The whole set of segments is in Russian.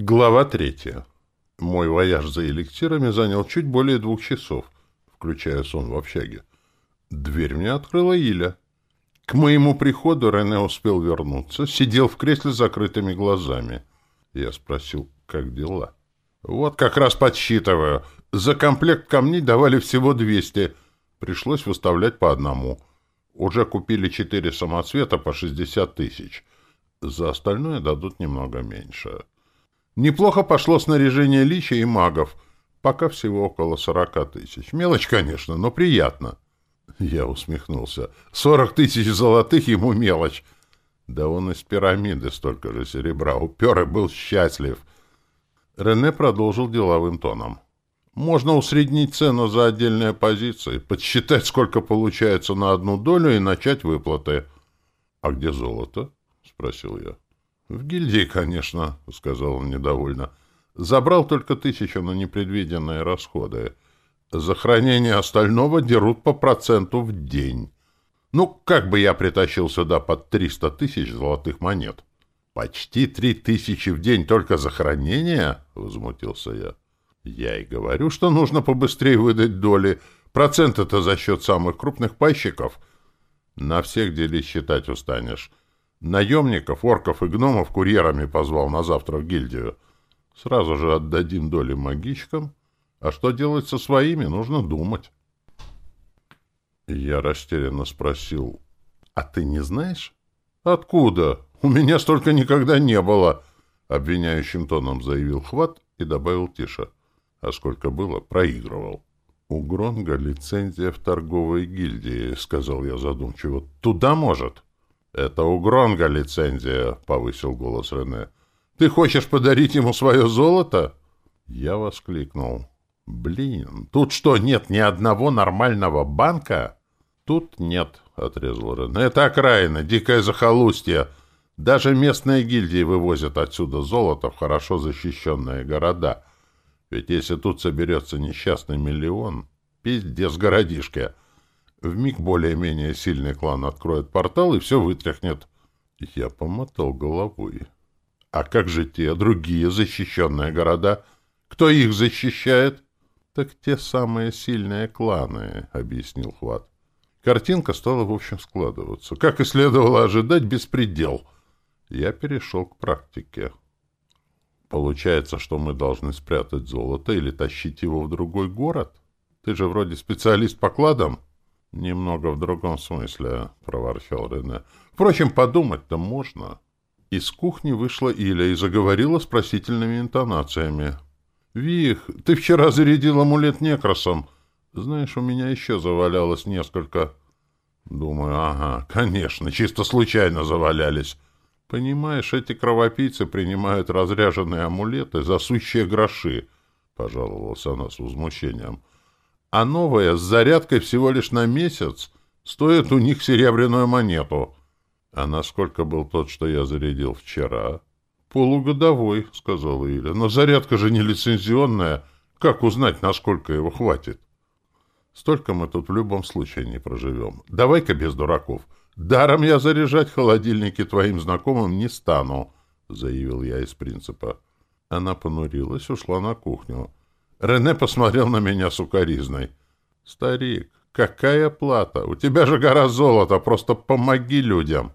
Глава третья. Мой вояж за эликсирами занял чуть более двух часов, включая сон в общаге. Дверь мне открыла Иля. К моему приходу Рене успел вернуться, сидел в кресле с закрытыми глазами. Я спросил, как дела? Вот как раз подсчитываю. За комплект камней давали всего 200. Пришлось выставлять по одному. Уже купили четыре самоцвета по 60 тысяч. За остальное дадут немного меньше. Неплохо пошло снаряжение лича и магов. Пока всего около сорока тысяч. Мелочь, конечно, но приятно. Я усмехнулся. Сорок тысяч золотых ему мелочь. Да он из пирамиды столько же серебра упер и был счастлив. Рене продолжил деловым тоном. Можно усреднить цену за отдельные позиции, подсчитать, сколько получается на одну долю и начать выплаты. — А где золото? — спросил я. «В гильдии, конечно», — сказал он недовольно. «Забрал только тысячу на непредвиденные расходы. За хранение остального дерут по проценту в день. Ну, как бы я притащил сюда под триста тысяч золотых монет?» «Почти три тысячи в день только за хранение?» — возмутился я. «Я и говорю, что нужно побыстрее выдать доли. Процент-то за счет самых крупных пайщиков. На всех делись считать устанешь». Наемников, орков и гномов курьерами позвал на завтра в гильдию. Сразу же отдадим доли магичкам. А что делать со своими, нужно думать. Я растерянно спросил, «А ты не знаешь?» «Откуда? У меня столько никогда не было!» Обвиняющим тоном заявил Хват и добавил тише. А сколько было, проигрывал. «У Гронга лицензия в торговой гильдии», — сказал я задумчиво. «Туда может?» «Это у Гронга лицензия», — повысил голос Рене. «Ты хочешь подарить ему свое золото?» Я воскликнул. «Блин, тут что, нет ни одного нормального банка?» «Тут нет», — отрезал Рене. «Это окраина, дикое захолустье. Даже местные гильдии вывозят отсюда золото в хорошо защищенные города. Ведь если тут соберется несчастный миллион, пиздец городишке». В миг более-менее сильный клан откроет портал и все вытряхнет. Я помотал головой. А как же те другие защищенные города? Кто их защищает? Так те самые сильные кланы, объяснил Хват. Картинка стала, в общем, складываться. Как и следовало ожидать, беспредел. Я перешел к практике. Получается, что мы должны спрятать золото или тащить его в другой город? Ты же вроде специалист по кладам. «Немного в другом смысле», — проворчал Рене. «Впрочем, подумать-то можно». Из кухни вышла Иля и заговорила с просительными интонациями. «Вих, ты вчера зарядил амулет некросом. Знаешь, у меня еще завалялось несколько». Думаю, ага, конечно, чисто случайно завалялись. Понимаешь, эти кровопийцы принимают разряженные амулеты за сущие гроши, — пожаловался она с возмущением а новая с зарядкой всего лишь на месяц стоит у них серебряную монету. А насколько был тот, что я зарядил вчера? Полугодовой, — сказала Иля. Но зарядка же не лицензионная. Как узнать, насколько его хватит? Столько мы тут в любом случае не проживем. Давай-ка без дураков. Даром я заряжать холодильники твоим знакомым не стану, — заявил я из принципа. Она понурилась, ушла на кухню. Рене посмотрел на меня сукоризной. «Старик, какая плата? У тебя же гора золота, просто помоги людям!»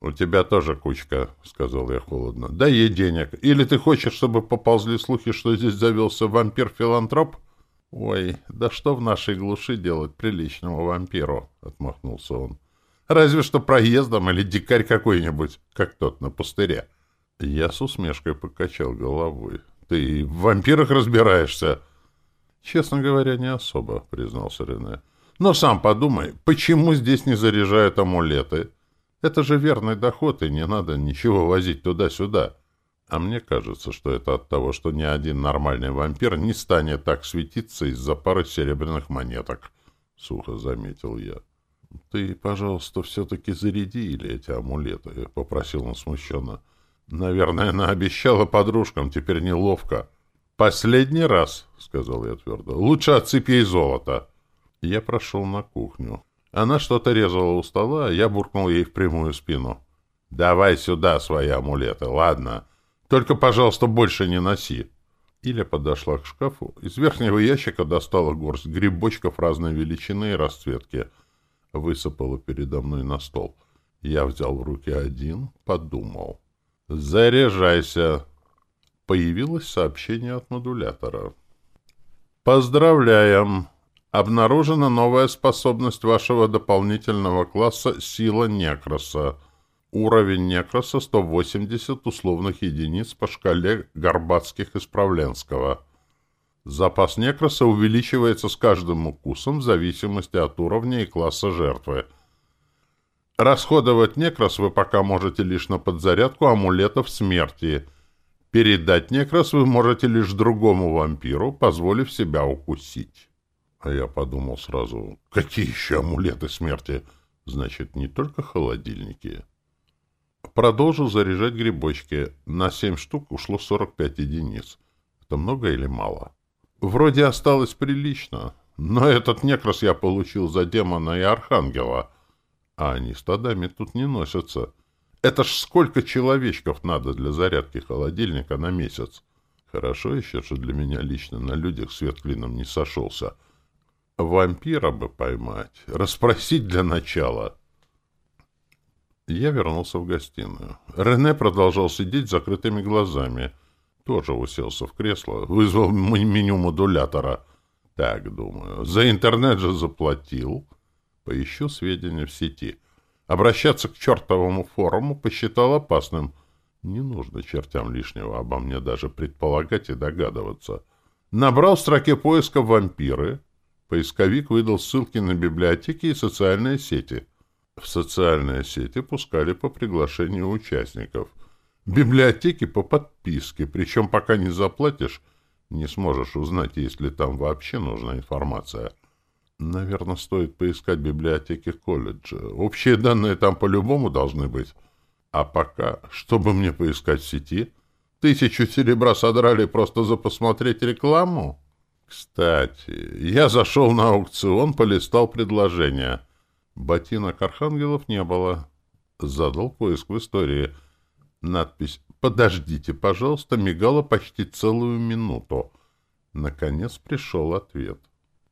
«У тебя тоже кучка», — сказал я холодно. «Дай ей денег. Или ты хочешь, чтобы поползли слухи, что здесь завелся вампир-филантроп?» «Ой, да что в нашей глуши делать приличному вампиру?» — отмахнулся он. «Разве что проездом или дикарь какой-нибудь, как тот на пустыре». Я с усмешкой покачал головой. Ты в вампирах разбираешься? Честно говоря, не особо, признался Рене. Но сам подумай, почему здесь не заряжают амулеты? Это же верный доход, и не надо ничего возить туда-сюда. А мне кажется, что это от того, что ни один нормальный вампир не станет так светиться из-за пары серебряных монеток, — сухо заметил я. — Ты, пожалуйста, все-таки заряди или эти амулеты, — попросил он смущенно. — Наверное, она обещала подружкам, теперь неловко. «Последний раз», — сказал я твердо. «Лучше отсыпь ей золото». Я прошел на кухню. Она что-то резала у стола, а я буркнул ей в прямую спину. «Давай сюда свои амулеты, ладно? Только, пожалуйста, больше не носи. Иля подошла к шкафу. Из верхнего ящика достала горсть грибочков разной величины и расцветки. Высыпала передо мной на стол. Я взял в руки один, подумал. «Заряжайся!» Появилось сообщение от модулятора. «Поздравляем! Обнаружена новая способность вашего дополнительного класса «Сила Некроса». Уровень Некроса 180 условных единиц по шкале Горбатских из Правленского. Запас Некроса увеличивается с каждым укусом в зависимости от уровня и класса жертвы. Расходовать Некрос вы пока можете лишь на подзарядку амулетов смерти – Передать некрас вы можете лишь другому вампиру, позволив себя укусить. А я подумал сразу, какие еще амулеты смерти? Значит, не только холодильники. Продолжил заряжать грибочки. На семь штук ушло 45 единиц. Это много или мало? Вроде осталось прилично. Но этот некрас я получил за демона и архангела. А они стадами тут не носятся. Это ж сколько человечков надо для зарядки холодильника на месяц. Хорошо еще, что для меня лично на людях свет клином не сошелся. Вампира бы поймать, расспросить для начала. Я вернулся в гостиную. Рене продолжал сидеть с закрытыми глазами. Тоже уселся в кресло, вызвал меню модулятора. Так, думаю, за интернет же заплатил. Поищу сведения в сети. Обращаться к чертовому форуму посчитал опасным. Не нужно чертям лишнего обо мне даже предполагать и догадываться. Набрал в строке поиска «вампиры». Поисковик выдал ссылки на библиотеки и социальные сети. В социальные сети пускали по приглашению участников. Библиотеки по подписке, причем пока не заплатишь, не сможешь узнать, есть ли там вообще нужна информация. Наверное, стоит поискать библиотеки колледжа. Общие данные там по-любому должны быть. А пока, чтобы мне поискать в сети? Тысячу серебра содрали просто за посмотреть рекламу? Кстати, я зашел на аукцион, полистал предложения. Ботинок архангелов не было. Задал поиск в истории. Надпись «Подождите, пожалуйста» мигала почти целую минуту. Наконец пришел ответ.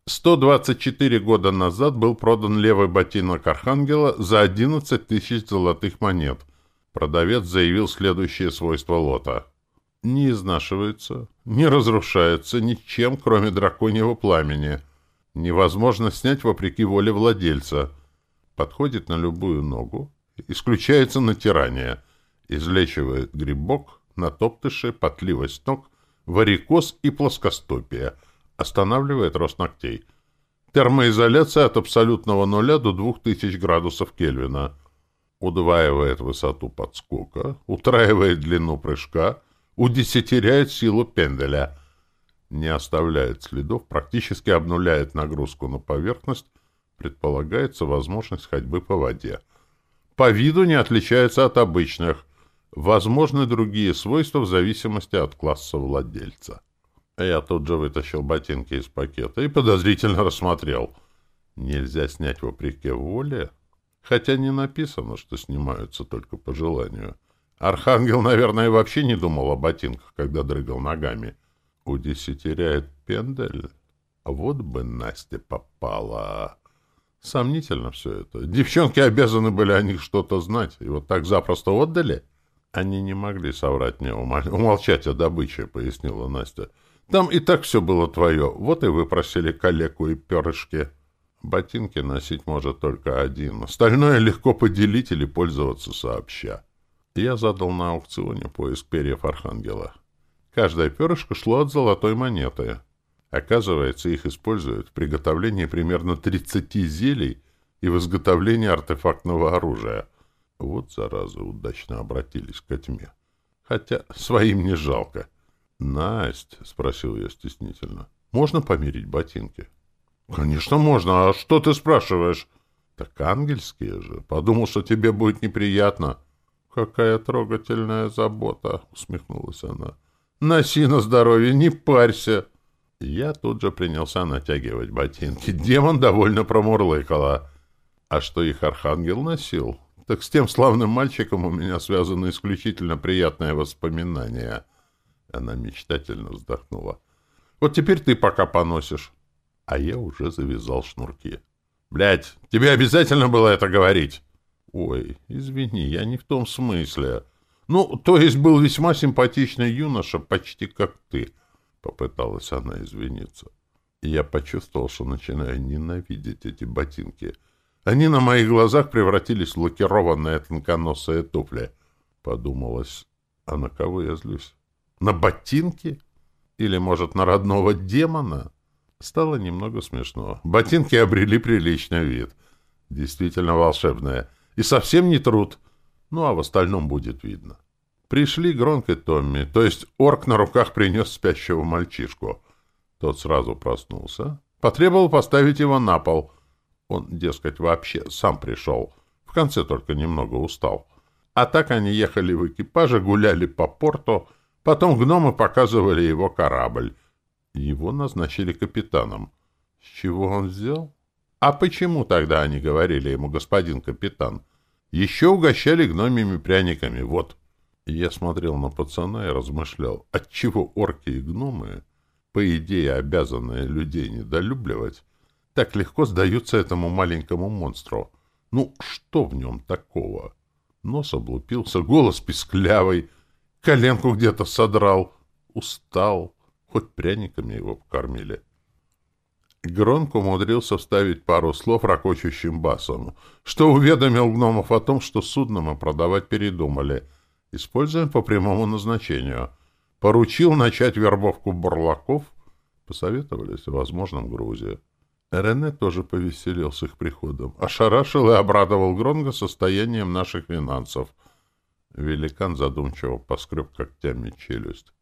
124 года назад был продан левый ботинок Архангела за 11 тысяч золотых монет. Продавец заявил следующее свойство лота. Не изнашивается, не разрушается ничем, кроме драконьего пламени. Невозможно снять вопреки воле владельца. Подходит на любую ногу, исключается натирание, излечивает грибок, натоптыши, потливость ног, варикоз и плоскостопие – Останавливает рост ногтей. Термоизоляция от абсолютного нуля до 2000 градусов Кельвина. Удваивает высоту подскока, утраивает длину прыжка, удесятеряет силу пенделя. Не оставляет следов, практически обнуляет нагрузку на поверхность, предполагается возможность ходьбы по воде. По виду не отличается от обычных. Возможны другие свойства в зависимости от класса владельца. Я тут же вытащил ботинки из пакета и подозрительно рассмотрел. Нельзя снять вопреки воле? Хотя не написано, что снимаются только по желанию. Архангел, наверное, вообще не думал о ботинках, когда дрыгал ногами. Удесятеряет пендель? А вот бы Настя попала. Сомнительно все это. Девчонки обязаны были о них что-то знать, и вот так запросто отдали? Они не могли соврать мне, умолчать о добыче, пояснила Настя. Там и так все было твое. Вот и выпросили калеку и перышки. Ботинки носить может только один. Остальное легко поделить или пользоваться сообща. Я задал на аукционе поиск перьев Архангела. Каждое перышко шло от золотой монеты. Оказывается, их используют в приготовлении примерно 30 зелий и в изготовлении артефактного оружия. Вот, заразы, удачно обратились к тьме. Хотя своим не жалко. «Насть», — спросил я стеснительно, — «можно померить ботинки?» «Конечно можно. А что ты спрашиваешь?» «Так ангельские же. Подумал, что тебе будет неприятно». «Какая трогательная забота!» — усмехнулась она. «Носи на здоровье, не парься!» Я тут же принялся натягивать ботинки. Демон довольно промурлыкала. «А что их архангел носил? Так с тем славным мальчиком у меня связаны исключительно приятные воспоминания. Она мечтательно вздохнула. Вот теперь ты пока поносишь. А я уже завязал шнурки. Блядь, тебе обязательно было это говорить? Ой, извини, я не в том смысле. Ну, то есть был весьма симпатичный юноша, почти как ты. Попыталась она извиниться. И я почувствовал, что начинаю ненавидеть эти ботинки. Они на моих глазах превратились в лакированные тонконосые туфли. Подумалось, а на кого я злюсь? На ботинки? Или, может, на родного демона? Стало немного смешно. Ботинки обрели приличный вид. Действительно волшебные. И совсем не труд. Ну, а в остальном будет видно. Пришли Гронк и Томми, то есть орк на руках принес спящего мальчишку. Тот сразу проснулся. Потребовал поставить его на пол. Он, дескать, вообще сам пришел. В конце только немного устал. А так они ехали в экипаже, гуляли по порту, потом гномы показывали его корабль. Его назначили капитаном. С чего он взял? А почему тогда они говорили ему «господин капитан»? Еще угощали гномими пряниками, вот. Я смотрел на пацана и размышлял, отчего орки и гномы, по идее обязанные людей недолюбливать, так легко сдаются этому маленькому монстру. Ну, что в нем такого? Нос облупился, голос писклявый, коленку где-то содрал, устал, хоть пряниками его покормили. Громко умудрился вставить пару слов ракочущим басом, что уведомил гномов о том, что судно мы продавать передумали. Используем по прямому назначению. Поручил начать вербовку бурлаков. Посоветовались о возможном грузе. Рене тоже повеселил с их приходом. Ошарашил и обрадовал Гронга состоянием наших финансов. Великан задумчиво поскреб когтями челюсть.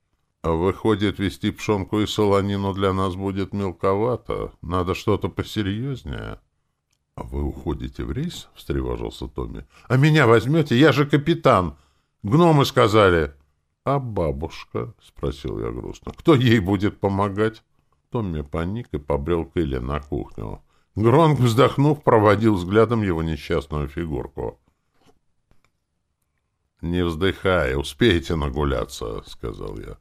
Выходит, вести пшенку и солонину для нас будет мелковато. Надо что-то посерьезнее. — А вы уходите в рейс? — встревожился Томми. — А меня возьмете? Я же капитан. Гномы сказали. — А бабушка? — спросил я грустно. — Кто ей будет помогать? Томми паник и побрел к Илле на кухню. Гронк, вздохнув, проводил взглядом его несчастную фигурку. — Не вздыхай, успеете нагуляться, — сказал я.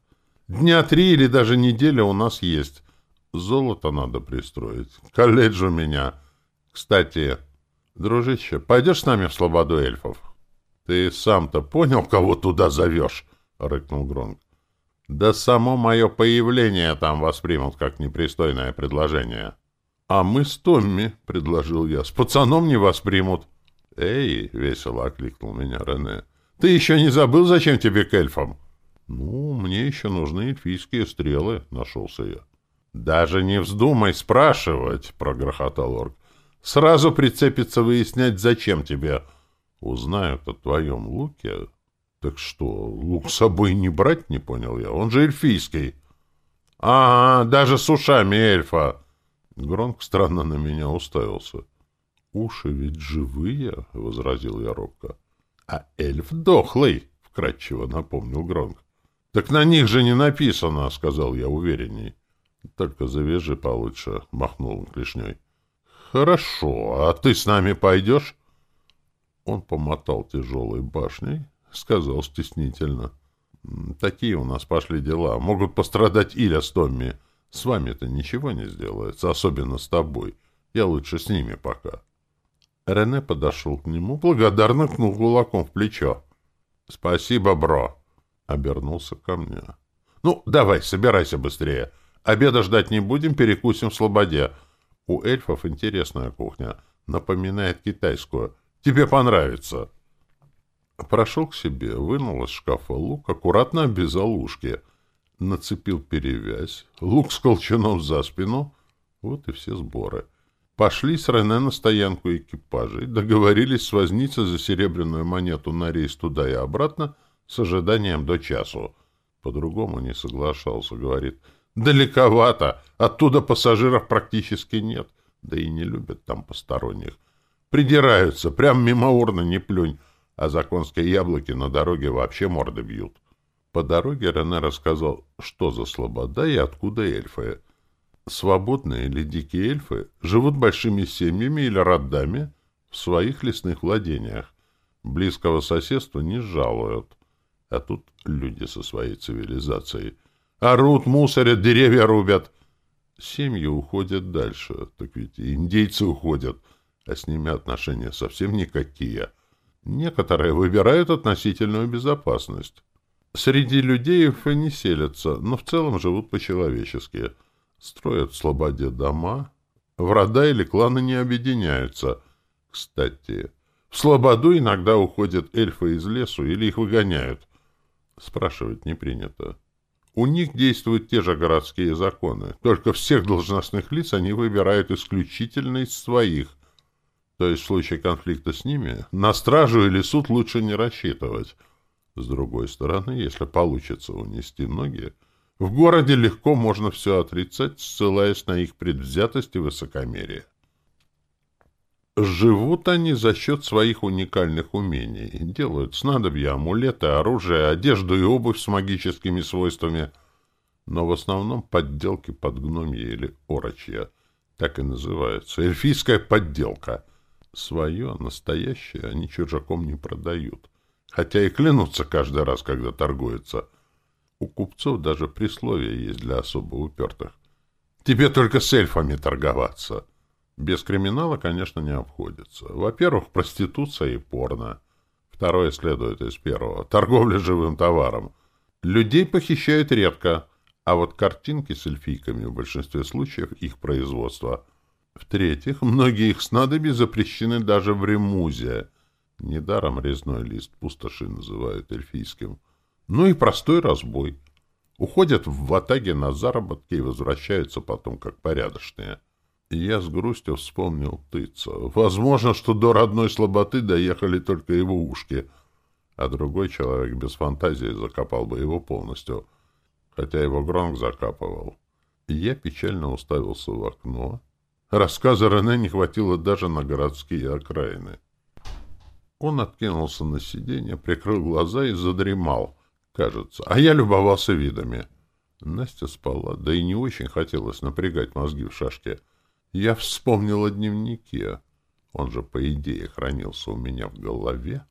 Дня три или даже неделя у нас есть. Золото надо пристроить. Колледж у меня. Кстати, дружище, пойдешь с нами в слободу эльфов? Ты сам-то понял, кого туда зовешь? — рыкнул Гронк. Да само мое появление там воспримут как непристойное предложение. — А мы с Томми, — предложил я, — с пацаном не воспримут. — Эй, — весело окликнул меня Рене, — ты еще не забыл, зачем тебе к эльфам? — «Ну, мне еще нужны эльфийские стрелы», — нашелся я. «Даже не вздумай спрашивать», — прогрохотал орк. «Сразу прицепиться выяснять, зачем тебе. Узнают о твоем луке». «Так что, лук с собой не брать?» — не понял я. «Он же эльфийский». «А, даже с ушами эльфа!» Гронк странно на меня уставился. «Уши ведь живые», — возразил я робко. «А эльф дохлый», — вкратчиво напомнил Гронк. — Так на них же не написано, — сказал я уверенней. — Только завяжи получше, — махнул он клешней. — Хорошо, а ты с нами пойдешь? Он помотал тяжелой башней, сказал стеснительно. — Такие у нас пошли дела. Могут пострадать Иля с Томми. С вами-то ничего не сделается, особенно с тобой. Я лучше с ними пока. Рене подошел к нему, благодарно кнул кулаком в плечо. — Спасибо, бро. Обернулся ко мне. «Ну, давай, собирайся быстрее. Обеда ждать не будем, перекусим в слободе. У эльфов интересная кухня. Напоминает китайскую. Тебе понравится». Прошел к себе, вынул из шкафа лук, аккуратно обвязал ушки. Нацепил перевязь, лук с колчаном за спину. Вот и все сборы. Пошли с Рене на стоянку экипажей, договорились с возницей за серебряную монету на рейс туда и обратно — с ожиданием до часу. По-другому не соглашался, говорит. Далековато, оттуда пассажиров практически нет, да и не любят там посторонних. Придираются, прям мимо урны не плюнь, а законские яблоки на дороге вообще морды бьют. По дороге Рене рассказал, что за слобода и откуда эльфы. Свободные или дикие эльфы живут большими семьями или родами в своих лесных владениях. Близкого соседства не жалуют. А тут люди со своей цивилизацией. Орут, мусорят, деревья рубят. Семьи уходят дальше. Так ведь индейцы уходят. А с ними отношения совсем никакие. Некоторые выбирают относительную безопасность. Среди людей не селятся, но в целом живут по-человечески. Строят в слободе дома. В рода или кланы не объединяются. Кстати, в слободу иногда уходят эльфы из лесу или их выгоняют. Спрашивать не принято. У них действуют те же городские законы, только всех должностных лиц они выбирают исключительно из своих. То есть в случае конфликта с ними на стражу или суд лучше не рассчитывать. С другой стороны, если получится унести ноги, в городе легко можно все отрицать, ссылаясь на их предвзятость и высокомерие. Живут они за счет своих уникальных умений. Делают снадобья, амулеты, оружие, одежду и обувь с магическими свойствами. Но в основном подделки под гномья или орочья. Так и называется. Эльфийская подделка. Свое, настоящее они чужаком не продают. Хотя и клянутся каждый раз, когда торгуются. У купцов даже присловие есть для особо упертых. Тебе только с эльфами торговаться. Без криминала, конечно, не обходится. Во-первых, проституция и порно. Второе следует из первого. Торговля живым товаром. Людей похищают редко, а вот картинки с эльфийками в большинстве случаев их производство. В-третьих, многие их снадобья запрещены даже в ремузе. Недаром резной лист пустоши называют эльфийским. Ну и простой разбой. Уходят в ватаге на заработки и возвращаются потом как порядочные. Я с грустью вспомнил Тыца. Возможно, что до родной слаботы доехали только его ушки, а другой человек без фантазии закопал бы его полностью, хотя его Гронк закапывал. Я печально уставился в окно. Рассказа Рене не хватило даже на городские окраины. Он откинулся на сиденье, прикрыл глаза и задремал, кажется, а я любовался видами. Настя спала, да и не очень хотелось напрягать мозги в шашке — я вспомнил о дневнике. Он же, по идее, хранился у меня в голове.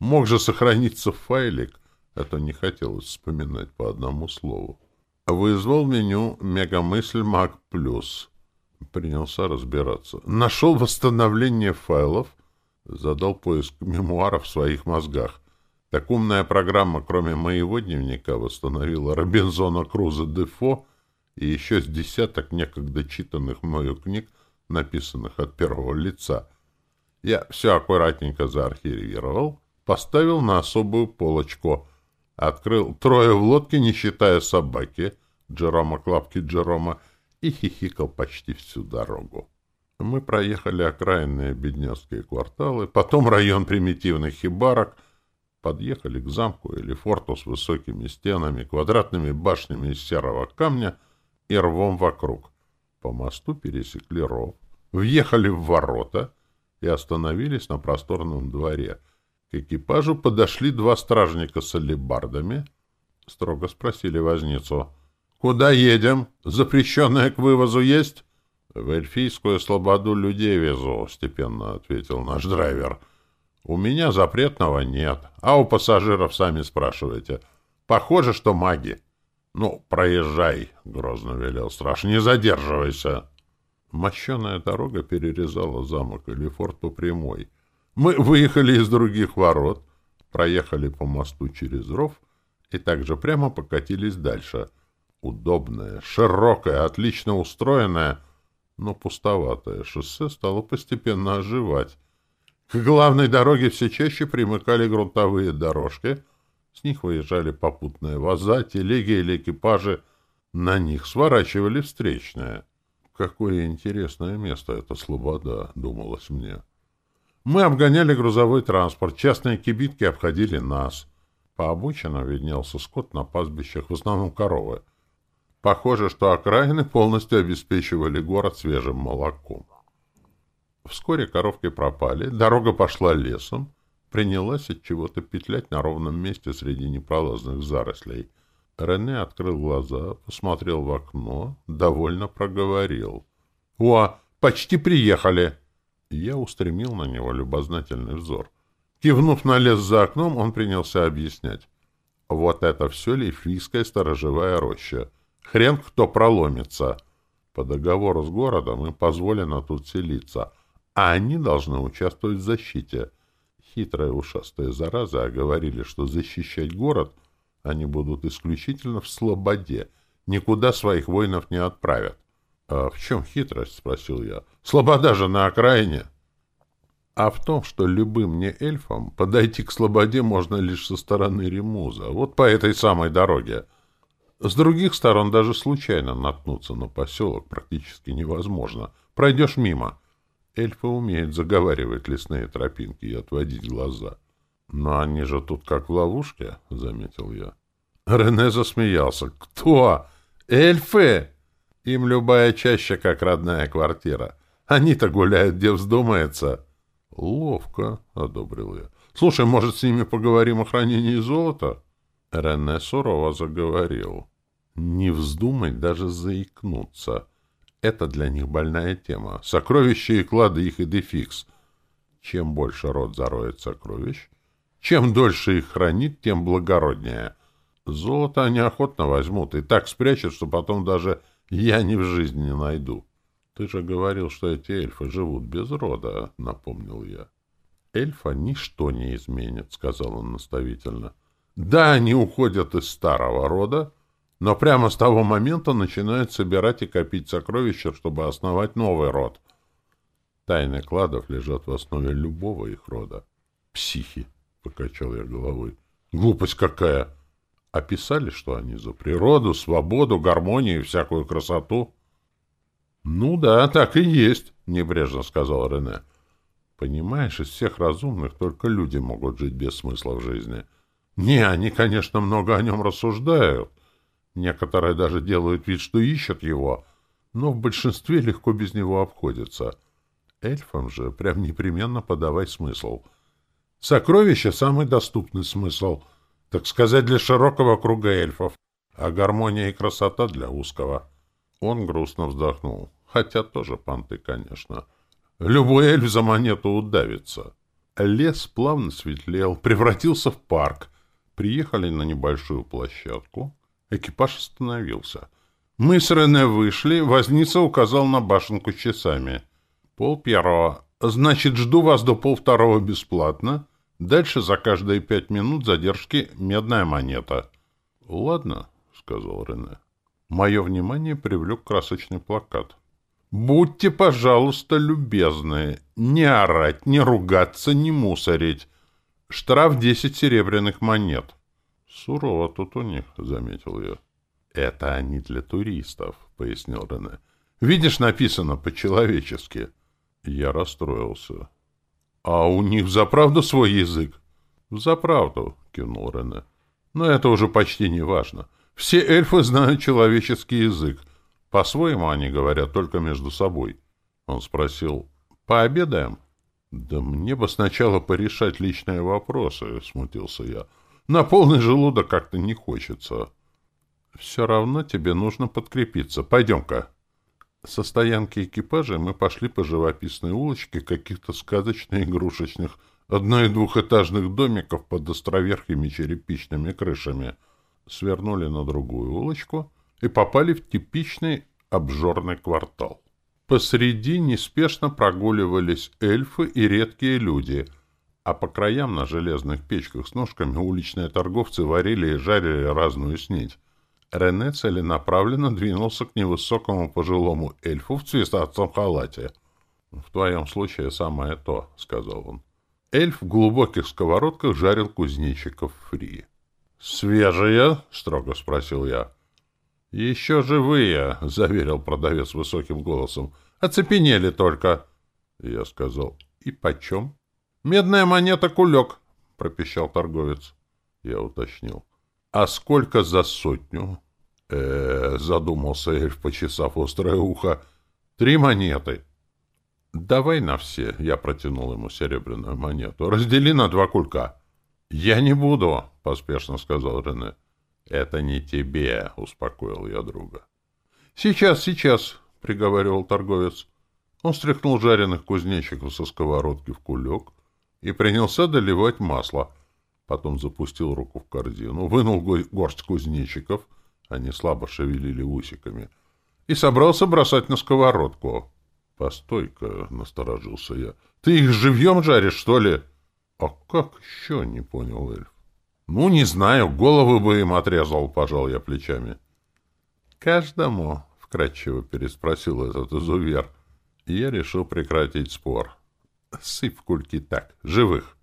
Мог же сохраниться файлик, а то не хотелось вспоминать по одному слову. Вызвал меню «Мегамысль Маг Плюс». Принялся разбираться. Нашел восстановление файлов, задал поиск мемуаров в своих мозгах. Так умная программа, кроме моего дневника, восстановила Робинзона Круза Дефо и еще с десяток некогда читанных мною книг, написанных от первого лица. Я все аккуратненько заархивировал, поставил на особую полочку, открыл трое в лодке, не считая собаки, Джерома Клапки Джерома, и хихикал почти всю дорогу. Мы проехали окраинные бедневские кварталы, потом район примитивных хибарок, подъехали к замку или форту с высокими стенами, квадратными башнями из серого камня — и рвом вокруг. По мосту пересекли ров, въехали в ворота и остановились на просторном дворе. К экипажу подошли два стражника с алебардами. Строго спросили возницу. «Куда едем? Запрещенное к вывозу есть?» «В эльфийскую слободу людей везу», — степенно ответил наш драйвер. «У меня запретного нет, а у пассажиров сами спрашиваете. Похоже, что маги». «Ну, проезжай», — грозно велел страж, — «не задерживайся». Мощеная дорога перерезала замок или форт по прямой. Мы выехали из других ворот, проехали по мосту через ров и также прямо покатились дальше. Удобное, широкое, отлично устроенное, но пустоватое шоссе стало постепенно оживать. К главной дороге все чаще примыкали грунтовые дорожки — с них выезжали попутные ваза, телеги или экипажи. На них сворачивали встречные. Какое интересное место это Слобода, думалось мне. Мы обгоняли грузовой транспорт, частные кибитки обходили нас. По обочинам виднелся скот на пастбищах, в основном коровы. Похоже, что окраины полностью обеспечивали город свежим молоком. Вскоре коровки пропали, дорога пошла лесом, принялась от чего-то петлять на ровном месте среди непролазных зарослей. Рене открыл глаза, посмотрел в окно, довольно проговорил. — О, почти приехали! Я устремил на него любознательный взор. — Кивнув на лес за окном, он принялся объяснять. Вот это все лейфлийская сторожевая роща. Хрен кто проломится. По договору с городом им позволено тут селиться, а они должны участвовать в защите. Хитрые ушастые заразы оговорили, что защищать город они будут исключительно в Слободе, никуда своих воинов не отправят. — А в чем хитрость? — спросил я. — Слобода же на окраине. — А в том, что любым не эльфам подойти к Слободе можно лишь со стороны Ремуза, вот по этой самой дороге. С других сторон даже случайно наткнуться на поселок практически невозможно. Пройдешь мимо. Эльфы умеют заговаривать лесные тропинки и отводить глаза. — Но они же тут как в ловушке, — заметил я. Рене засмеялся. — Кто? Эльфы? Им любая чаще как родная квартира. Они-то гуляют, где вздумается. — Ловко, — одобрил я. — Слушай, может, с ними поговорим о хранении золота? Рене сурово заговорил. — Не вздумай даже заикнуться. Это для них больная тема. Сокровища и клады их идефикс. Чем больше род зароет сокровищ, чем дольше их хранит, тем благороднее. Золото они охотно возьмут и так спрячут, что потом даже я ни в жизни не найду. Ты же говорил, что эти эльфы живут без рода, — напомнил я. Эльфа ничто не изменит, — сказал он наставительно. Да, они уходят из старого рода, но прямо с того момента начинают собирать и копить сокровища, чтобы основать новый род. Тайны кладов лежат в основе любого их рода. Психи, — покачал я головой. Глупость какая! — описали, что они за природу, свободу, гармонию и всякую красоту. — Ну да, так и есть, — небрежно сказал Рене. — Понимаешь, из всех разумных только люди могут жить без смысла в жизни. Не, они, конечно, много о нем рассуждают. Некоторые даже делают вид, что ищут его, но в большинстве легко без него обходятся. Эльфам же прям непременно подавай смысл. Сокровище — самый доступный смысл — так сказать, для широкого круга эльфов, а гармония и красота для узкого. Он грустно вздохнул. Хотя тоже понты, конечно. Любой эльф за монету удавится. Лес плавно светлел, превратился в парк. Приехали на небольшую площадку. Экипаж остановился. Мы с Рене вышли, возница указал на башенку с часами. Пол первого. Значит, жду вас до полвторого бесплатно. Дальше за каждые пять минут задержки медная монета. — Ладно, — сказал Рене. Мое внимание привлек красочный плакат. «Будьте, пожалуйста, любезны. Не орать, не ругаться, не мусорить. Штраф десять серебряных монет». «Сурово тут у них», — заметил я. «Это они для туристов», — пояснил Рене. «Видишь, написано по-человечески». Я расстроился. «А у них заправду свой язык?» «Заправду», — кивнул Рене. «Но это уже почти не важно. Все эльфы знают человеческий язык. По-своему они говорят только между собой». Он спросил, «Пообедаем?» «Да мне бы сначала порешать личные вопросы», — смутился я. «На полный желудок как-то не хочется». «Все равно тебе нужно подкрепиться. Пойдем-ка». Со стоянки экипажа мы пошли по живописной улочке каких-то сказочно-игрушечных одно- и двухэтажных домиков под островерхими черепичными крышами, свернули на другую улочку и попали в типичный обжорный квартал. Посреди неспешно прогуливались эльфы и редкие люди, а по краям на железных печках с ножками уличные торговцы варили и жарили разную снедь. Рене целенаправленно двинулся к невысокому пожилому эльфу в цветастом халате. — В твоем случае самое то, — сказал он. Эльф в глубоких сковородках жарил кузнечиков фри. — Свежие? — строго спросил я. — Еще живые, — заверил продавец высоким голосом. — Оцепенели только. Я сказал, — и почем? — Медная монета кулек, — пропищал торговец. Я уточнил. — А сколько за сотню? э задумался эльф, почесав острое ухо. «Три монеты». «Давай на все», — я протянул ему серебряную монету. «Раздели на два кулька». «Я не буду», — поспешно сказал Рене. «Это не тебе», — успокоил я друга. «Сейчас, сейчас», — приговаривал торговец. Он стряхнул жареных кузнечиков со сковородки в кулек и принялся доливать масло. Потом запустил руку в корзину, вынул горсть кузнечиков, они слабо шевелили усиками, и собрался бросать на сковородку. — Постой-ка, — насторожился я, — ты их живьем жаришь, что ли? — А как еще, — не понял эльф. — Ну, не знаю, головы бы им отрезал, — пожал я плечами. — Каждому, — вкратчиво переспросил этот изувер, и я решил прекратить спор. — Сыпь кульки так, живых.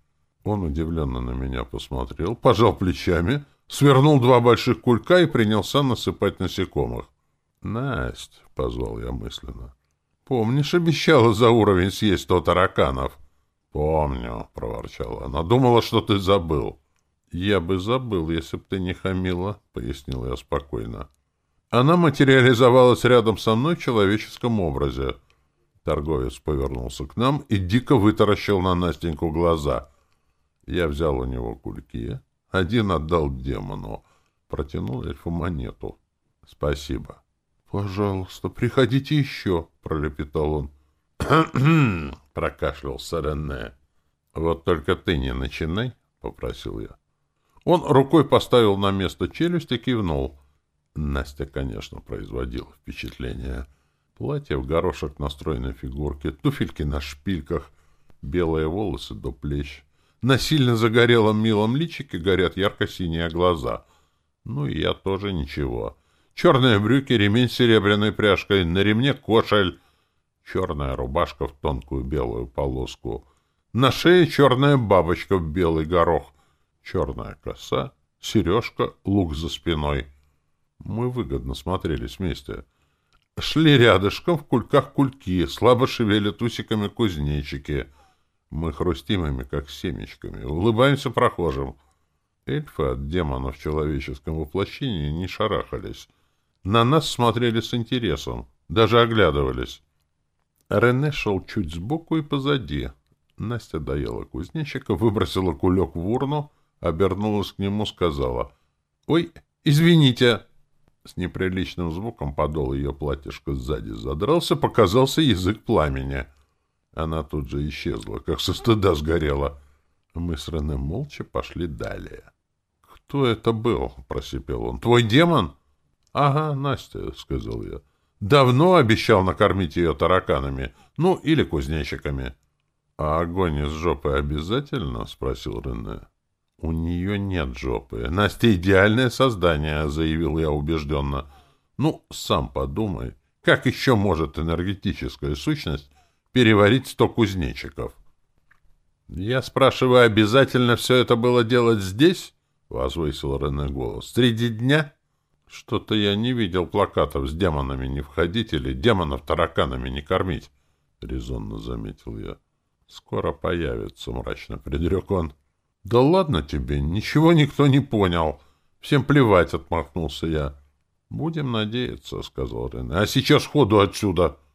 Он удивленно на меня посмотрел, пожал плечами, свернул два больших кулька и принялся насыпать насекомых. — Насть, — позвал я мысленно, — помнишь, обещала за уровень съесть сто тараканов? — Помню, — проворчала она. — Думала, что ты забыл. — Я бы забыл, если б ты не хамила, — пояснил я спокойно. Она материализовалась рядом со мной в человеческом образе. Торговец повернулся к нам и дико вытаращил на Настеньку глаза. Я взял у него кульки, один отдал демону, протянул эльфу монету. — Спасибо. — Пожалуйста, приходите еще, — пролепетал он. — прокашлялся Рене. — Вот только ты не начинай, — попросил я. Он рукой поставил на место челюсть и кивнул. Настя, конечно, производила впечатление. Платье в горошек на стройной фигурке, туфельки на шпильках, белые волосы до плеч. На сильно загорелом милом личике горят ярко-синие глаза. Ну и я тоже ничего. Черные брюки, ремень с серебряной пряжкой, на ремне кошель, черная рубашка в тонкую белую полоску, на шее черная бабочка в белый горох, черная коса, сережка, лук за спиной. Мы выгодно смотрелись вместе. Шли рядышком в кульках кульки, слабо шевелят усиками кузнечики. Мы хрустим ими, как семечками, улыбаемся прохожим. Эльфы от демона в человеческом воплощении не шарахались. На нас смотрели с интересом, даже оглядывались. Рене шел чуть сбоку и позади. Настя доела кузнечика, выбросила кулек в урну, обернулась к нему, сказала. — Ой, извините! С неприличным звуком подол ее платьишко сзади задрался, показался язык пламени. Она тут же исчезла, как со стыда сгорела. Мы с Рене молча пошли далее. — Кто это был? — просипел он. — Твой демон? — Ага, Настя, — сказал я. Давно обещал накормить ее тараканами, ну, или кузнечиками. — А огонь из жопы обязательно? — спросил Рене. — У нее нет жопы. Настя идеальное создание, — заявил я убежденно. — Ну, сам подумай, как еще может энергетическая сущность переварить сто кузнечиков? — Я спрашиваю, обязательно все это было делать здесь? — возвысил Рене голос. — Среди дня? — что-то я не видел плакатов с демонами не входить или демонов тараканами не кормить, — резонно заметил я. — Скоро появится, — мрачно предрек он. — Да ладно тебе, ничего никто не понял. Всем плевать, — отмахнулся я. — Будем надеяться, — сказал Рене. — А сейчас ходу отсюда. —